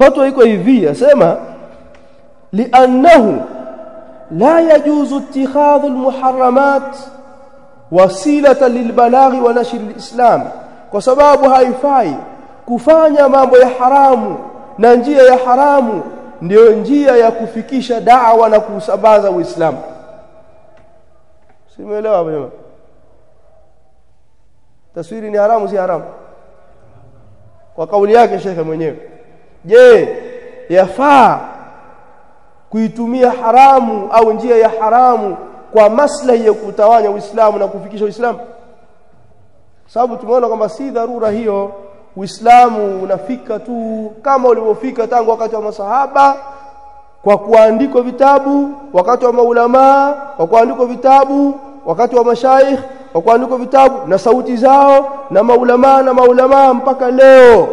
fatwa iko hivi asema li'annahu la yajuzu ittikhadhu almuharramat wasilata lilbalaghi wa nashr alislam kwa sababu haifai kufanya mambo ya haramu na njia ya haramu ndiyo njia ya kufikisha da'wa na kusambaza uislamu. Simeelewa bwana taswiri ni haramu si haramu? Kwa kauli yake shekhe mwenyewe je yafaa kuitumia haramu au njia ya haramu kwa maslahi ya kutawanya Uislamu na kufikisha Uislamu? Sababu tumeona kwamba si dharura hiyo. Uislamu unafika tu kama ulivyofika tangu wakati wa masahaba kwa kuandikwa vitabu wakati wa maulamaa kwa kuandikwa vitabu wakati wa mashaikh kwa kuandikwa vitabu na sauti zao na maulamaa na maulamaa mpaka leo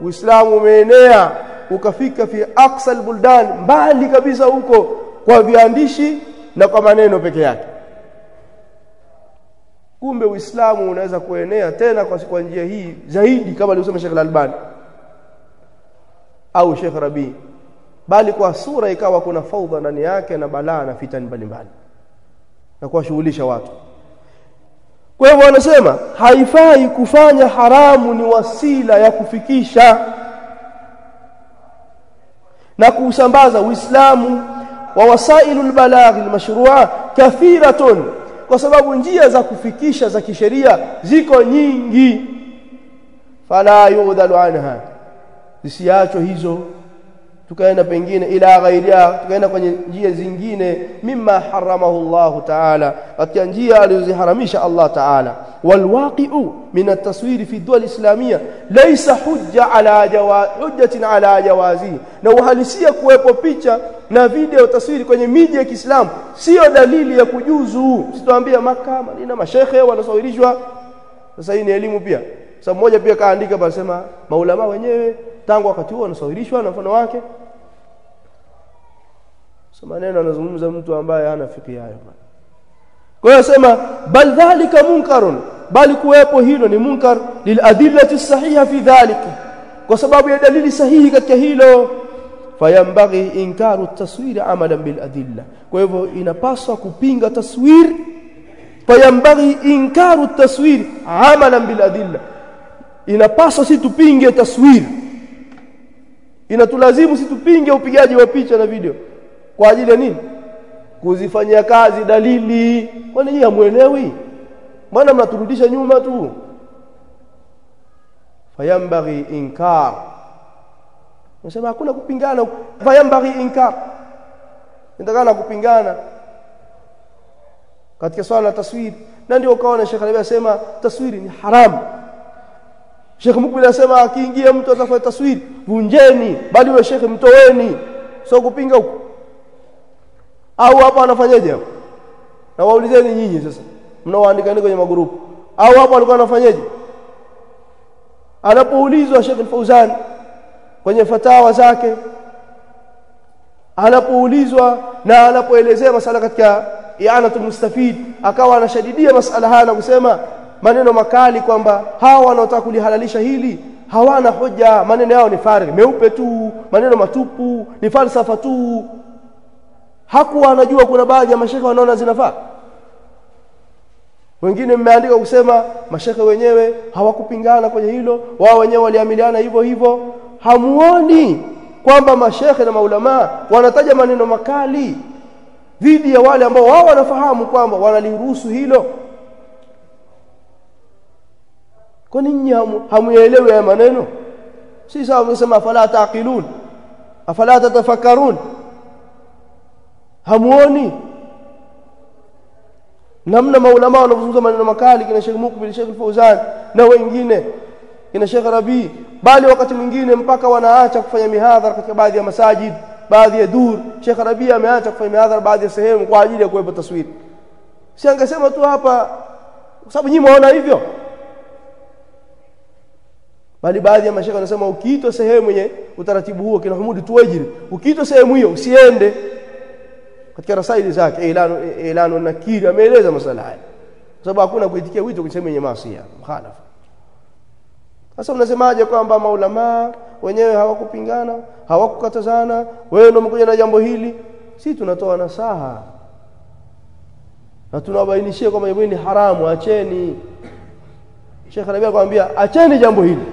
Uislamu umeenea ukafika fi aqsal buldan mbali kabisa huko kwa viandishi na kwa maneno peke yake. Kumbe Uislamu unaweza kuenea tena kwa, kwa njia hii zaidi kama alivyosema Sheikh Al-Albani au Sheikh Rabi. Bali kwa sura ikawa kuna faudha ndani yake na balaa na fitani mbalimbali. Na kuwashughulisha watu kwa hivyo wanasema haifai kufanya haramu ni wasila ya kufikisha na kuusambaza Uislamu wa wasailul balaghi almashrua kathiratun kwa sababu njia za kufikisha za kisheria ziko nyingi. Fala yudhalu anha zisiachwe hizo tukaenda pengine ila ghairia tukaenda kwenye njia zingine mimma haramahu Allahu ta'ala katika njia alizoziharamisha Allah ta'ala. Walwaqi'u min at-taswir fi dawl islamia laysa hujja ala jawaz hujjatin ala jawazi. Na uhalisia kuwepo picha na video taswiri kwenye miji ya Kiislamu sio dalili ya kujuzu. Sitoambia maka Madina mashehe wanasawirishwa. Sasa hii ni elimu pia. Sasa mmoja pia kaandika basema maulama wenyewe tangu wakati huo wanasawirishwa na mfano wake. So maneno anazungumza mtu ambaye hana fikhi hayo kwa hiyo sema bal dhalika munkarun. Bali kuwepo hilo ni munkar. Liladillati sahiha fi dhalika. Kwa sababu ya dalili sahihi katika hilo. Fayambaghi inkaru at-taswir amalan bil adilla. Kwa hivyo inapaswa kupinga taswir. Fayambaghi inkaru at-taswir amalan bil adilla. Inapaswa si tupinge taswir inatulazimu si tupinge upigaji wa picha na video. Kwa ajili ya nini? Kuzifanyia kazi dalili. Kwani nyinyi hamuelewi maana mnaturudisha nyuma tu. Fayambaghi inkar. Nasema hakuna kupingana fayambaghi inkar. Nitakana kupingana katika swala la taswiri. Na ndio ukaona Sheikh Alibia asema taswiri ni haramu Sheikh Mukbil asema akiingia mtu atafanya taswiri vunjeni bali wewe Sheikh mtoweni. Sio kupinga huko au hapa anafanyaje hapo na waulizeni nyinyi sasa. Mnaoandika kwenye magrupu. Au hapo alikuwa anafanyaje anapoulizwa Sheikh Al-Fauzan kwenye fatawa zake anapoulizwa na anapoelezea masala katika i'anatul mustafid akawa anashadidia masala haya na kusema maneno makali kwamba hawa wanaotaka kulihalalisha hili hawana hoja. Maneno yao ni farig meupe tu maneno matupu ni falsafa tu. Hakuwa anajua kuna baadhi ya mashekhe wanaona zinafaa. Wengine mmeandika kusema mashekhe wenyewe hawakupingana kwenye hilo wao wenyewe waliamiliana hivyo hivyo. Hamuoni kwamba mashekhe na maulama wanataja maneno makali dhidi ya wale ambao wao wanafahamu kwamba wanaliruhusu hilo kwa nini hamuelewi haya maneno. Si sawa mnasema afala taqilun? Afala tatafakkarun? Hamuoni? Namna maulama wanazungumza maneno makali kina Sheikh Mukbil Sheikh Fauzan na wengine kina Sheikh Rabi bali wakati mwingine mpaka wanaacha kufanya mihadhara katika baadhi ya masajid baadhi ya dur. Sheikh Rabi ameacha kufanya mihadhara baadhi ya sehemu kwa ajili ya kuwepo taswiri si angesema tu hapa kwa sababu nyinyi mwaona hivyo bali baadhi ya mashaka wanasema ukiitwa sehemu yenye utaratibu huo kina Humudi tuwajiri ukiitwa sehemu hiyo usiende. Katika rasaili zake ilano ilano nakiri ameeleza masala haya. Kwa sababu hakuna kuitikia wito kwa sehemu yenye maasi mkhalafa sasa unasemaje kwamba maulama wenyewe hawakupingana hawakukatazana wewe ndio umekuja na jambo hili? Si tunatoa nasaha. Na tunawabainishia kwamba jambo hili ni haramu acheni. Sheikh Rabi akamwambia acheni jambo hili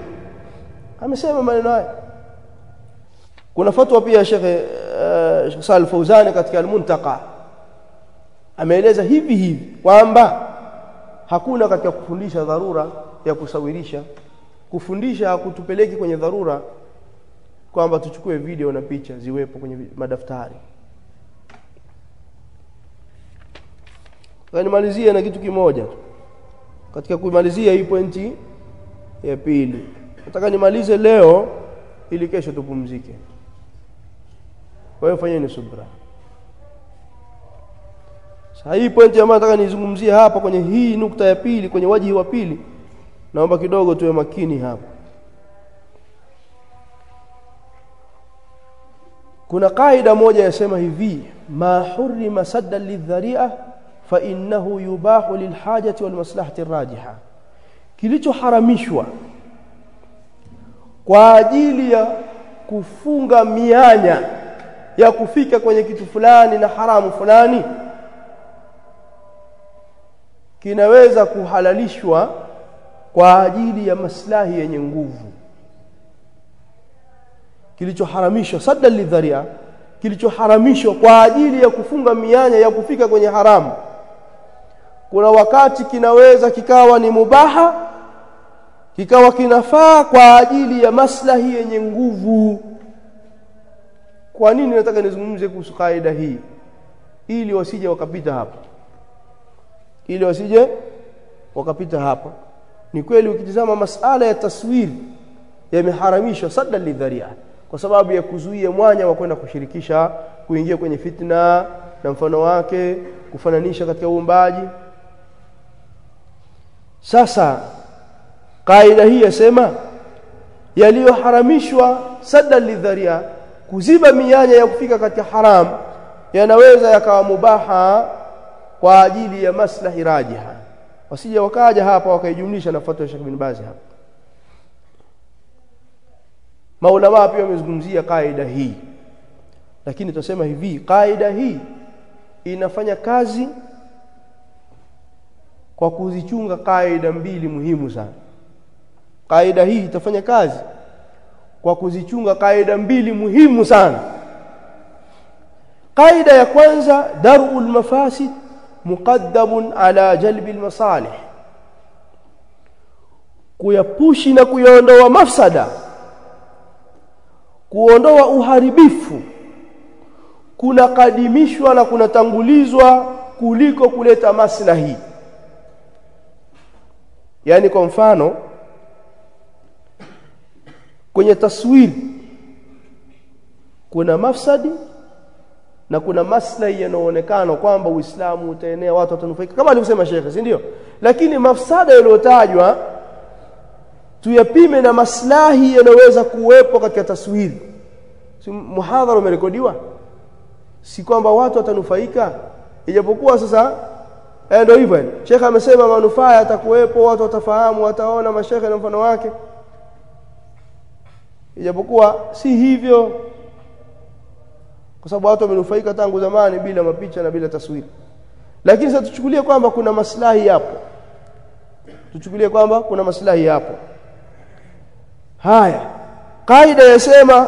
amesema maneno haya. Kuna fatwa pia shekhe uh, Sheikh Salih Fauzani katika al-Muntaqa. Ameeleza hivi hivi kwamba hakuna katika kufundisha dharura ya kusawirisha. Kufundisha hakutupeleki kwenye dharura kwamba tuchukue video na picha ziwepo kwenye madaftari. Nimalizie na kitu kimoja. Katika kumalizia hii pointi ya pili nataka nimalize leo ili kesho tupumzike. Kwa hiyo fanyeni subra. Sasa hii pointi ambayo nataka nizungumzie hapa kwenye hii nukta ya pili kwenye wajihi wa pili. Naomba kidogo tuwe makini hapa kuna kaida moja yasema hivi ma hurima sadda lidharia fa innahu yubahu lilhajati walmaslahati rajiha. Kilichoharamishwa kwa ajili ya kufunga mianya ya kufika kwenye kitu fulani na haramu fulani kinaweza kuhalalishwa kwa ajili ya maslahi yenye nguvu. Kilichoharamishwa sadda lidharia kilichoharamishwa kwa ajili ya kufunga mianya ya kufika kwenye haramu kuna wakati kinaweza kikawa ni mubaha kikawa kinafaa kwa ajili ya maslahi yenye nguvu. Kwa nini nataka nizungumze kuhusu kaida hii? Ili wasije wakapita hapa ili wasije wakapita hapa ni kweli ukitizama masala ya taswiri yameharamishwa sadda lidharia kwa sababu ya kuzuia mwanya wa kwenda kushirikisha kuingia kwenye fitna na mfano wake kufananisha katika uumbaji. Sasa kaida hii yasema yaliyoharamishwa sadda lidharia kuziba mianya ya kufika katika haram yanaweza yakawa mubaha kwa ajili ya maslahi rajiha. Wasije wakaja hapa wakaijumlisha na fatwa ya Sheikh bin Baz hapa. Maulama pia wamezungumzia kaida hii? Lakini tutasema hivi kaida hii inafanya kazi kwa kuzichunga kaida mbili muhimu sana kaida hii itafanya kazi kwa kuzichunga kaida mbili muhimu sana. Kaida ya kwanza darul mafasid muqaddamun ala jalbil masalih. Kuyapushi na kuyaondoa mafsada kuondoa uharibifu kunakadimishwa na kunatangulizwa kuliko kuleta maslahi. Yani kwa mfano kwenye taswiri kuna mafsadi na kuna maslahi yanayoonekana kwamba Uislamu utaenea watu watanufaika. Kama alivyosema shekhe si ndio? Lakini mafsada yaliyotajwa tuyapime na maslahi yanayoweza kuwepo katika taswiri. Si muhadhara umerekodiwa? Si kwamba watu watanufaika? Ijapokuwa sasa eh ndio hivyo Sheikh amesema manufaa yatakuwepo watu watafahamu wataona mashekhe na mfano wake ijapokuwa si hivyo kwa sababu watu wamenufaika tangu zamani bila mapicha na bila taswira. Lakini sasa tuchukulie kwamba kuna maslahi hapo tuchukulie kwamba kuna maslahi hapo haya kaida yasema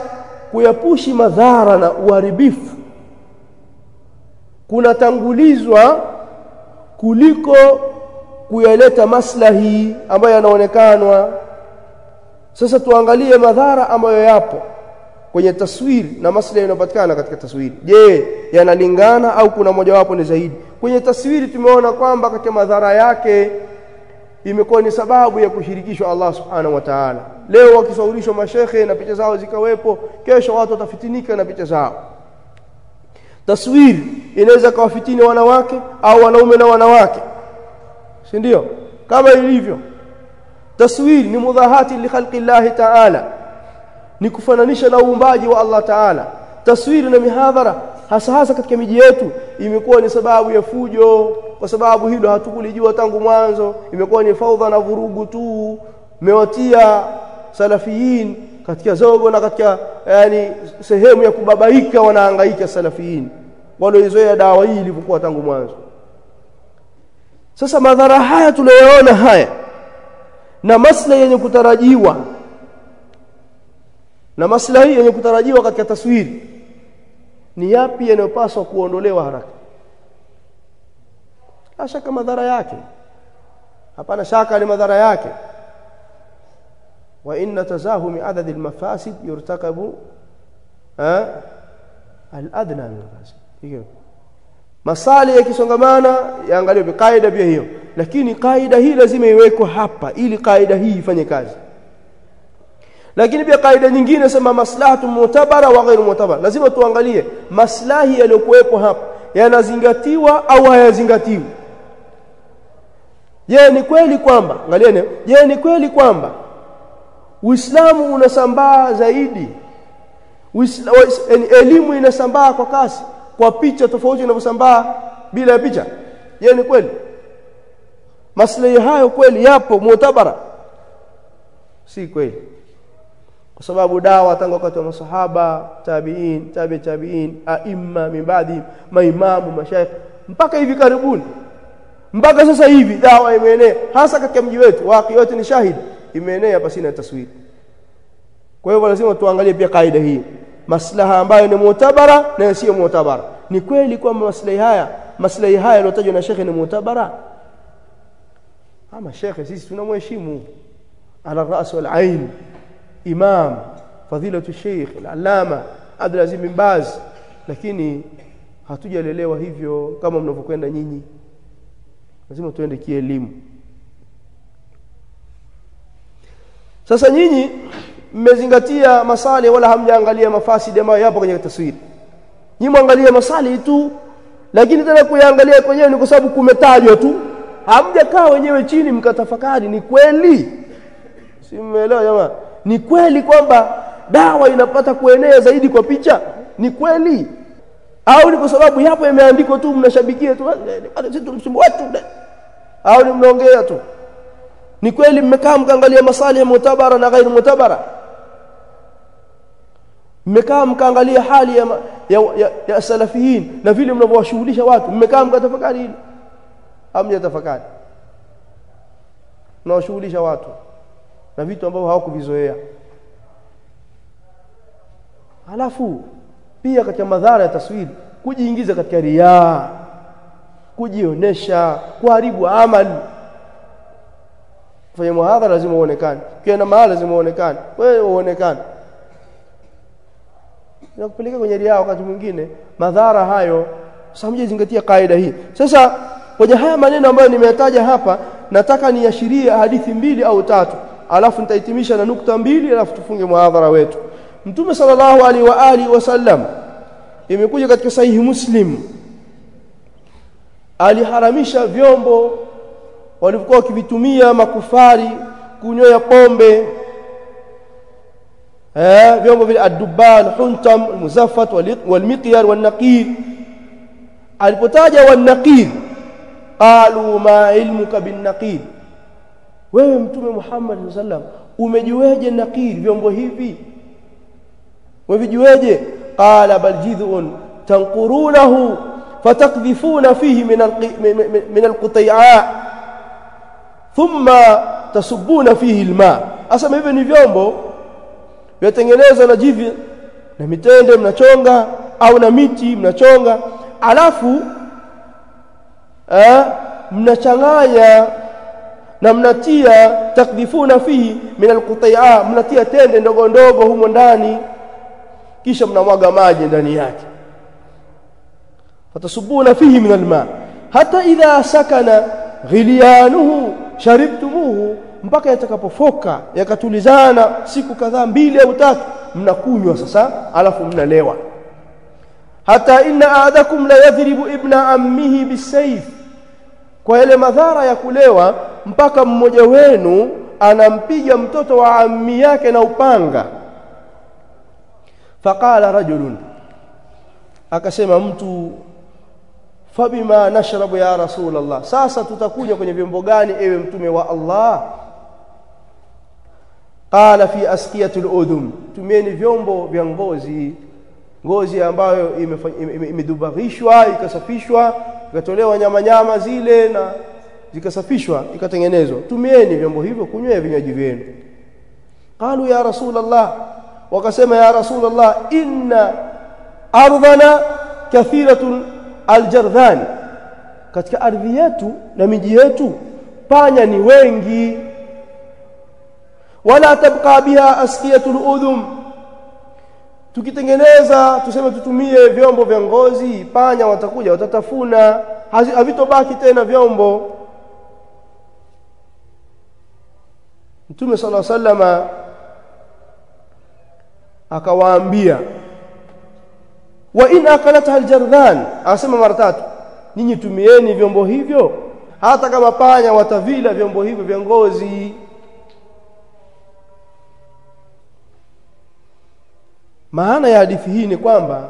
kuyapushi madhara na uharibifu kunatangulizwa kuliko kuyaleta maslahi ambayo yanaonekanwa sasa tuangalie madhara ambayo yapo kwenye taswiri na maslahi yanayopatikana katika taswiri. Je yanalingana au kuna mojawapo ni zaidi? Kwenye taswiri tumeona kwamba katika madhara yake imekuwa ni sababu ya kushirikishwa Allah subhanahu wa ta'ala. Leo wakisaulishwa mashehe na picha zao zikawepo kesho watu watafitinika na picha zao. Taswiri inaweza kawafitini wanawake au wanaume na wanawake. Si ndio? Kama ilivyo taswiri ni mudhahati li khalqi Allah ta'ala. Ni kufananisha na uumbaji wa Allah ta'ala. Taswiri na mihadhara hasa hasa katika miji yetu imekuwa ni sababu ya fujo. Kwa sababu hilo hatukulijua tangu mwanzo imekuwa ni faudha na vurugu tu. Mewatia salafiyin katika zogo na katika yani sehemu ya kubabaika wanaangaika salafiyin. Walioizoea dawa hii ilivyokuwa tangu mwanzo. Sasa madhara haya tunayoona haya na maslahi yenye kutarajiwa. Na maslahi yenye kutarajiwa katika taswiri ni yapi yanayopaswa kuondolewa haraka? Shaka madhara yake. Hapana shaka ni madhara yake. Wa inna tazahumi adad almafasid yurtakabu aladna min almafasid. Hiyo. Masali yakisongamana yaangaliwe kaida pia hiyo lakini kaida hii lazima iwekwe hapa ili kaida hii ifanye kazi. Lakini pia kaida nyingine sema maslahatu mutabara wa ghairu mutabara. Lazima tuangalie maslahi yaliyokuwepo hapa yanazingatiwa au hayazingatiwi? Je ni kweli kwamba angalieni je ni kweli kwamba Uislamu unasambaa zaidi? Elimu inasambaa kwa kasi kwa picha tofauti inavyosambaa bila ya picha? Je ni kweli maslahi hayo kweli yapo mutabara. Si kweli. Kwa sababu dawa tangu wakati wa masahaba tabiin tabi tabiin aima min baadhi maimamu mashaikh mpaka hivi karibuni. Mpaka sasa hivi dawa imeenea hasa katika mji wetu waki yote ni shahidi imeenea pasina taswiri kwa hivyo lazima tuangalie pia kaida hii. Maslaha ambayo ni mutabara na sio mutabara. Ni kweli kwamba maslahi haya maslahi haya yaliyotajwa na shekhe ni mutabara ama shekhe sisi tunamheshimu. Ala ras wal ain imam fadhilatu sheikh al-allama Abdul Aziz bin Baz. Lakini hatujalelewa hivyo kama mnavyokwenda nyinyi. Lazima tuende kielimu. Sasa nyinyi mmezingatia masali wala hamjaangalia mafasidi ambayo yapo kwenye taswiri nyinyi mwangalie masali tu lakini tena kuyaangalia kwenyewe ni kwa sababu kumetajwa tu hamjakaa wenyewe chini mkatafakari ni kweli? Si mmeelewa jamaa? Ni kweli kwamba dawa inapata kuenea zaidi kwa picha? Ni kweli? Au ni kwa sababu yapo yameandikwa tu mnashabikia tu watu au ni mnaongea tu? Ni kweli mmekaa mkaangalia masali ya mutabara na ghairu mutabara? Mmekaa mkaangalia hali ya, ya, ya, ya salafiyin na vile mnavyowashughulisha watu? Mmekaa mkatafakari hili hamjatafakari mnawashughulisha watu na vitu ambavyo hawakuvizoea. Halafu pia katika madhara ya taswiri kujiingiza katika riaa kujionesha kuharibu amali. Fanya muhadhara lazima uonekane. Kienda mahali lazima uonekane. Wewe uonekane. Nakupeleka kwenye riaa wakati mwingine madhara hayo sasa mjezingatia kaida hii. Sasa kwenye haya maneno ambayo nimeyataja hapa nataka niashirie hadithi mbili au tatu alafu nitahitimisha na nukta mbili alafu tufunge muhadhara wetu. Mtume sallallahu alaihi wa alihi wasallam imekuja katika sahihi Muslim aliharamisha vyombo walivyokuwa wakivitumia makufari kunyoya pombe eh vyombo vile ad-dubban huntam muzaffat walmiqyar wanaqir alipotaja wan-naqir qalu ma ilmuka bin-naqir wewe mtume Muhammad sallam umejueje naqir vyombo hivi wavijueje qala bal jidhun tanqurunahu fatakdhifuna fihi min min alquti'a thumma tasubbuna fihi alma asema hivyo ni vyombo vyatengenezwa na jivi na mitende mnachonga au na miti mnachonga alafu eh mnachanganya na mnatia takdhifuna fihi min alquti'a mnatia tende ndogo ndogo humo ndani kisha mnamwaga maji ndani yake fatasubuna fihi min alma hata idha sakana ghilyanuhu sharibtumuhu mpaka yatakapofoka yakatulizana siku kadhaa mbili au tatu mnakunywa sasa alafu mnalewa hata inna ahadakum la yadhribu ibna ammihi bisayf kwa yale madhara ya kulewa mpaka mmoja wenu anampiga mtoto wa ammi yake na upanga. Faqala rajulun akasema mtu fabima nashrabu ya rasulullah sasa tutakuja kwenye vyombo gani ewe mtume wa Allah? Qala fi askiyatul udhum tumieni vyombo vya ngozi ngozi ambayo imedubarishwa ikasafishwa ikatolewa nyama nyama zile na zikasafishwa ikatengenezwa. Tumieni vyombo hivyo kunywea vinywaji vyenu. Qalu ya rasulullah wakasema ya rasulullah inna ardhana kathiratun aljardhan. Katika ardhi yetu na miji yetu panya ni wengi. Wala tabqa biha asqiyatul udhum tukitengeneza tuseme tutumie vyombo vya ngozi panya watakuja watatafuna. Havitobaki tena vyombo. Mtume sala sallama akawaambia wa in akalatha aljardhan asema mara tatu ninyi tumieni vyombo hivyo hata kama panya watavila vyombo hivyo vya ngozi maana ya hadithi hii ni kwamba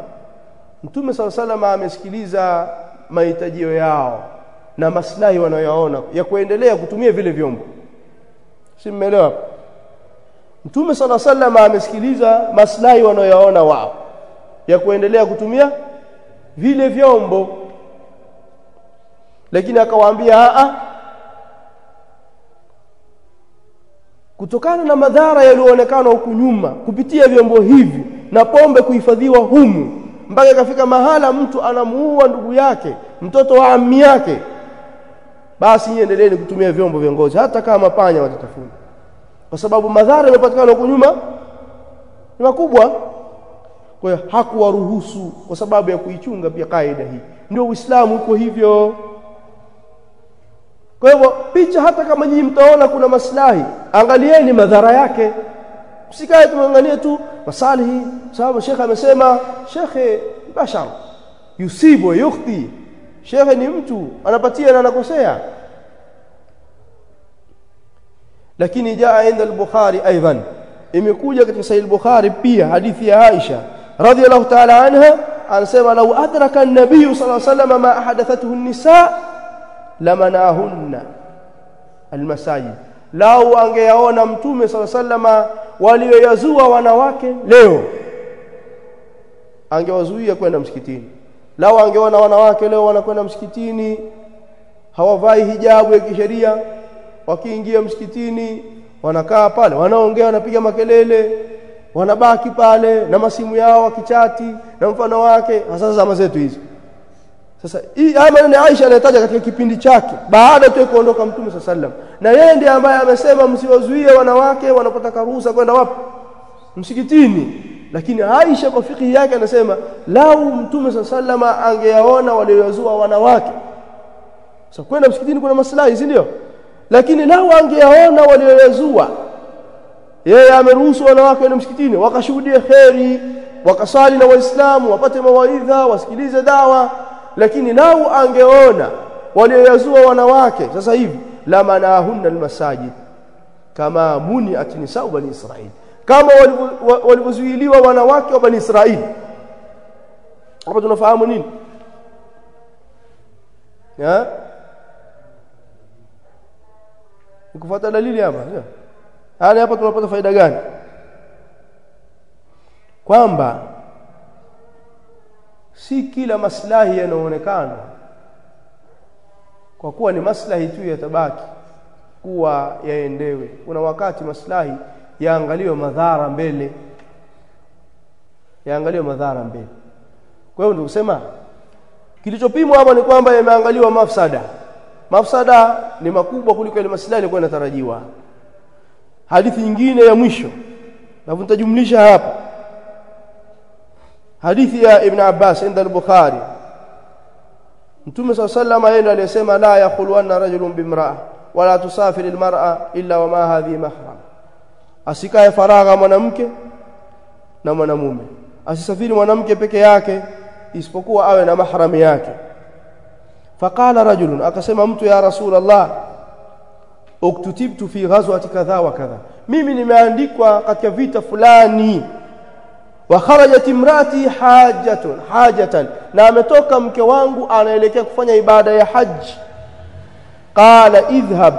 Mtume sala salama amesikiliza mahitajio yao na maslahi wanayoyaona ya kuendelea kutumia vile vyombo. Si mmeelewa? Mtume sala salama amesikiliza maslahi wanayoyaona wao ya kuendelea kutumia vile vyombo. Lakini akawaambia a kutokana na madhara yaliyoonekana huku nyuma kupitia vyombo hivi na pombe kuhifadhiwa humu mpaka ikafika mahala mtu anamuua ndugu yake mtoto wa ammi yake basi endeleeni kutumia vyombo vya ngozi hata kama panya watatafuna. Kwa sababu madhara yanayopatikana huko nyuma ni makubwa. Kwa hiyo hakuwaruhusu kwa sababu ya kuichunga pia kaida hii. Ndio uislamu uko hivyo. Kwa hivyo picha hata kama nyinyi mtaona kuna maslahi angalieni madhara yake. Usikae tumwangalie tu masalihi sababu shekhe amesema shekhe bashar yusibu yukhti shekhe ni mtu anapatia na anakosea lakini jaa inda al-bukhari aidan imekuja katika sahih al-bukhari pia hadithi ya Aisha radhiyallahu ta'ala anha anasema law adraka an-nabiy sallallahu alayhi wasallam ma ahadathathu an-nisa lamanahunna al-masajid lau angeyaona mtume sallallahu alayhi wasallam walioyazua wanawake leo. Angewazuia kwenda msikitini. Lao angeona wanawake leo wanakwenda msikitini hawavai hijabu ya kisheria wakiingia msikitini wanakaa pale wanaongea wanapiga makelele wanabaki pale na masimu yao wakichati na mfano wake. Hasa zama zetu hizi sasa hii haya maneno Aisha anayataja katika kipindi chake baada tu kuondoka Mtume sallam na yeye ndiye ambaye amesema msiwazuie wanawake wanapata ruhusa kwenda wapi? Msikitini. Lakini Aisha kwa fikhi yake anasema lau Mtume sallam angeyaona walioyazua wanawake. Sasa kwenda msikitini kuna maslahi si ndio? Lakini lau angeyaona walioyazua yeye ameruhusu wanawake na msikitini wakashuhudia kheri wakasali na waislamu wapate mawaidha wasikilize dawa lakini nao angeona walioyazua wanawake sasa hivi la manahunna almasajid kama muniat nisau bani israil kama walivyozuiliwa wanawake wa bani israil. Hapa tunafahamu nini? Ya ukufuata dalili hapa hapa tunapata faida gani? Kwamba si kila maslahi yanaonekana kwa kuwa ni maslahi tu yatabaki kuwa yaendewe. Kuna wakati maslahi yaangaliwe madhara mbele yaangaliwe madhara mbele. Kwa hiyo ndio kusema kilichopimwa hapa ni kwamba yameangaliwa mafsada. Mafsada ni makubwa kuliko ile maslahi ilikuwa inatarajiwa hadithi nyingine ya mwisho na nitajumlisha hapa hadithi ya ibn abbas inda al-bukhari. Mtume saa salama yeye aliyesema la yakhuluanna rajulun bimraa wala tusafiri almar'a illa wama hadhi mahram. Asikae faragha mwanamke na mwanamume. Asisafiri mwanamke peke yake isipokuwa awe na mahram yake. Faqala rajulun akasema mtu ya rasulullah uktutibtu fi ghazwati kadha wa kadha. Mimi nimeandikwa katika vita fulani wa kharajat imrati hajatun hajatan na ametoka mke wangu anaelekea kufanya ibada ya haji qala idhhab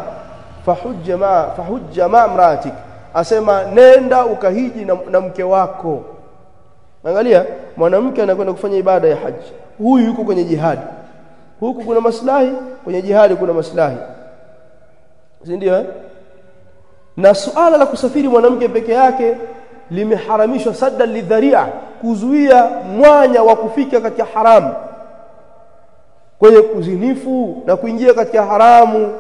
fahujja ma fahujja ma imratik asema nenda ukahiji na, na mke wako. Angalia mwanamke anakwenda kufanya ibada ya haji huyu yuko kwenye jihadi. Huku kuna maslahi kwenye jihadi kuna maslahi. Si ndio eh? na suala la kusafiri mwanamke peke yake limeharamishwa sadda lidharia kuzuia mwanya wa kufika katika haramu kwenye kuzinifu na kuingia katika haramu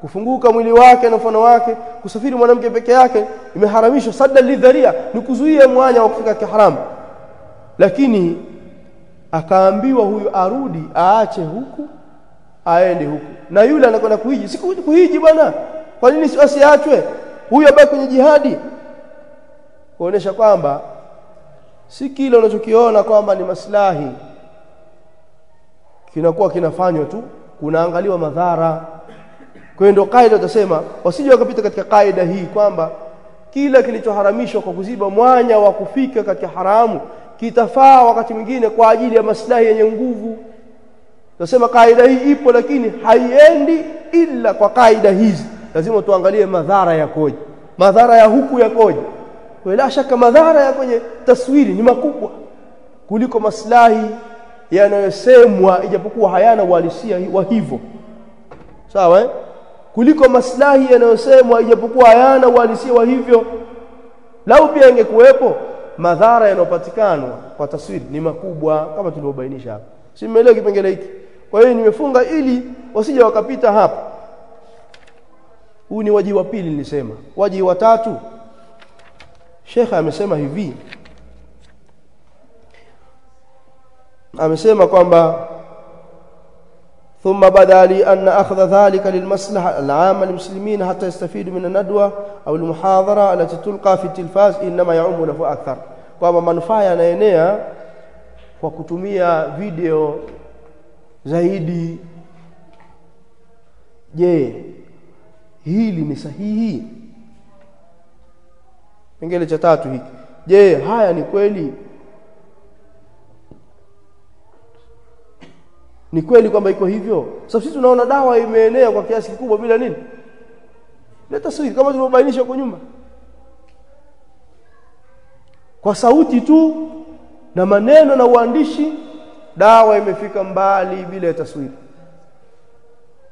kufunguka mwili wake na mfano wake kusafiri mwanamke peke yake imeharamishwa sadda lidharia ni kuzuia mwanya wa kufika katika haramu lakini akaambiwa huyu arudi aache huku aende huku. Na yule anakwenda kuhiji si kuhiji bwana kwa nini asiachwe? Huyu abaki kwenye jihadi kuonesha kwamba si kile unachokiona kwamba ni maslahi kinakuwa kinafanywa tu kunaangaliwa madhara kwa ndio kaida utasema wasije wakapita katika kaida hii kwamba kila kilichoharamishwa kwa kuziba mwanya wa kufika katika haramu kitafaa wakati mwingine kwa ajili ya maslahi yenye nguvu Tunasema kaida hii ipo lakini haiendi ila kwa kaida hizi. Lazima tuangalie madhara yakoje. Madhara ya huku yakoje. Bila shaka madhara ya kwenye taswiri ni makubwa kuliko maslahi yanayosemwa ijapokuwa hayana uhalisia wa hivyo. Sawa eh? Kuliko maslahi yanayosemwa ijapokuwa hayana uhalisia wa hivyo. Lau pia ingekuwepo madhara yanayopatikana kwa taswiri ni makubwa kama tulivyobainisha hapa. Si mmeelewa kipengele hiki? Kwa hiyo nimefunga ili wasije wakapita hapa. Huu ni waji wa pili nilisema. Waji wa tatu Sheikh amesema hivi. Amesema kwamba ثم بدا لي أن أخذ ذلك للمصلحة العامة للمسلمين حتى يستفيدوا من الندوة أو المحاضرة التي تلقى في التلفاز إنما يعم نفع أكثر kwamba manufaa yanaenea kwa kutumia video zaidi je hili ni sahihi kipengele cha tatu hiki. Je haya ni kweli? Ni kweli kwamba iko hivyo? Sasa sisi tunaona dawa imeenea kwa kiasi kikubwa bila nini? Leta sisi kama tulivyobainisha huko nyuma. Kwa sauti tu na maneno na uandishi dawa imefika mbali bila ya taswiri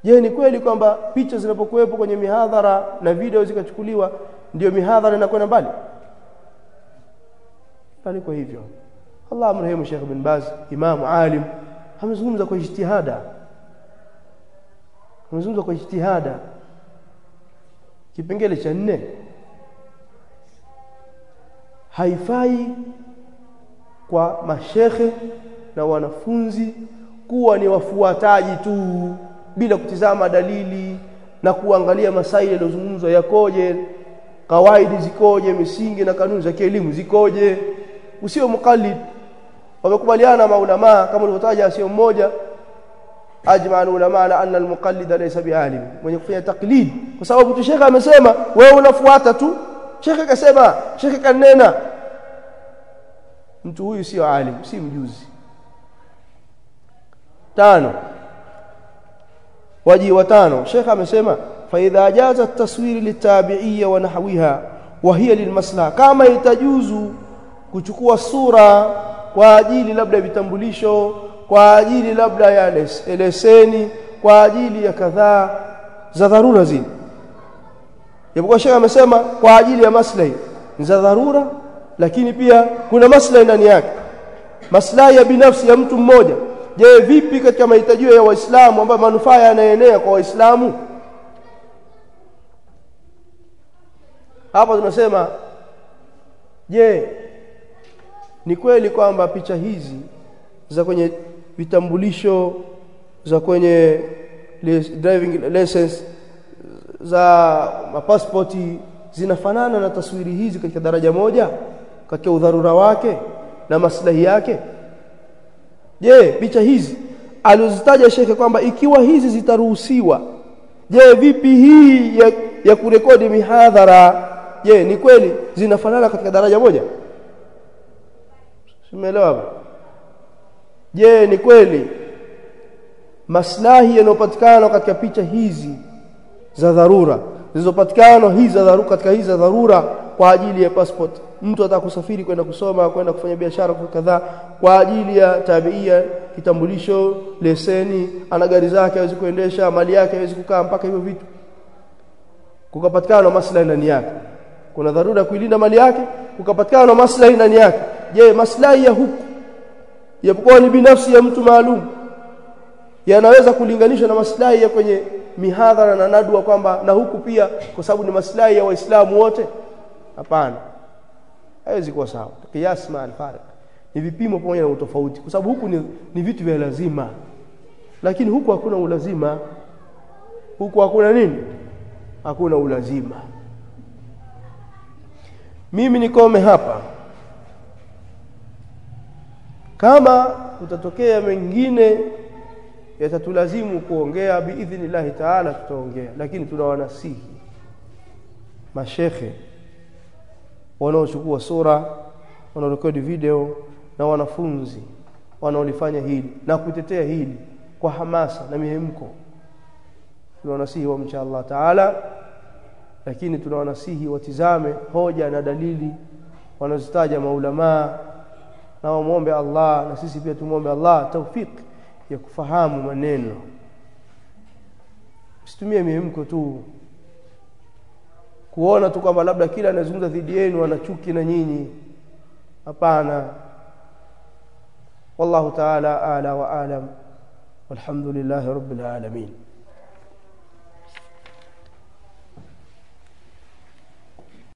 je ni kweli kwamba picha zinapokuwepo kwenye mihadhara na video zikachukuliwa ndio mihadhara inakwenda mbali? Bali kwa hivyo. Allah amrehemu Sheikh bin Baz imamu alim. Amezungumza kwa ijtihada. Amezungumza kwa ijtihada. Kipengele cha nne. Haifai kwa mashekhe na wanafunzi kuwa ni wafuataji tu bila kutizama dalili na kuangalia masaili yaliyozungumzwa yakoje kawaidi zikoje misingi na kanuni za kielimu zikoje? Usio mukallid. Wamekubaliana maulama kama ulivyotaja sio mmoja. Ajma ulama ala anna almuqallid laysa bialim. Mwenye kufanya taklid kwa sababu tu shekhe amesema wewe unafuata tu. Shekhe kasema shekhe kanena. Mtu huyu sio alim si mjuzi. Tano. Waji wa tano. Shekhe amesema jaza taswiri litabiia litabi'iyya wa hiya lilmaslaha kama itajuzu kuchukua sura kwa ajili labda vitambulisho kwa ajili labda ya leseni kwa ajili ya kadhaa za dharura zile. Japokuwa shekhe amesema kwa ajili ya maslahi za dharura lakini pia kuna maslahi ndani yake. Maslahi ya binafsi ya mtu mmoja. Je vipi katika mahitaji ya waislamu ambayo manufaa yanaenea kwa waislamu hapa tunasema je ni kweli kwamba picha hizi za kwenye vitambulisho za kwenye driving license za mapaspoti zinafanana na taswiri hizi katika daraja moja katika udharura wake na maslahi yake? Je picha hizi alizitaja shekhe kwamba ikiwa hizi zitaruhusiwa je vipi hii ya, ya kurekodi mihadhara je ni kweli zinafanana katika daraja moja? Simeelewa Je, ni kweli maslahi yanayopatikana katika picha hizi za dharura zilizopatikana hizi za dharura katika hizi za dharura kwa ajili ya passport? Mtu atakusafiri kwenda kusoma kwenda kufanya biashara kwa kadhaa kwa ajili ya tabia kitambulisho leseni ana gari zake hawezi kuendesha mali yake hawezi kukaa mpaka hivyo vitu. Kukapatikana na maslahi ndani yake kuna dharura kuilinda mali yake ukapatikana na maslahi ndani yake. Je maslahi ya huku yapokuwa ni binafsi ya mtu maalum yanaweza kulinganishwa na maslahi ya kwenye mihadhara na nadwa kwamba na huku pia kwa sababu ni maslahi ya waislamu wote? Hapana. Haiwezi kuwa sawa. Qiyas ma al-fariq ni vipimo pamoja na utofauti. Kwa sababu huku ni, ni vitu vya lazima. Lakini huku hakuna ulazima. Huku hakuna nini? Hakuna ulazima mimi nikome hapa. Kama kutatokea mengine yatatulazimu kuongea biidhnillahi taala tutaongea lakini tunawanasihi mashekhe wanaochukua sura wanaorekodi video na wanafunzi wanaolifanya hili na kutetea hili kwa hamasa na mihemko. Tunawanasihi wamcha Allah taala lakini tunawanasihi watizame hoja na dalili wanazitaja maulamaa na wamwombe Allah na sisi pia tumwombe Allah taufik ya kufahamu maneno. Usitumie mihemko tu kuona tu kwamba labda kila anazungumza dhidi yenu ana chuki na nyinyi. Hapana. Wallahu ta'ala ala wa alam. Walhamdulillahi rabbil alamin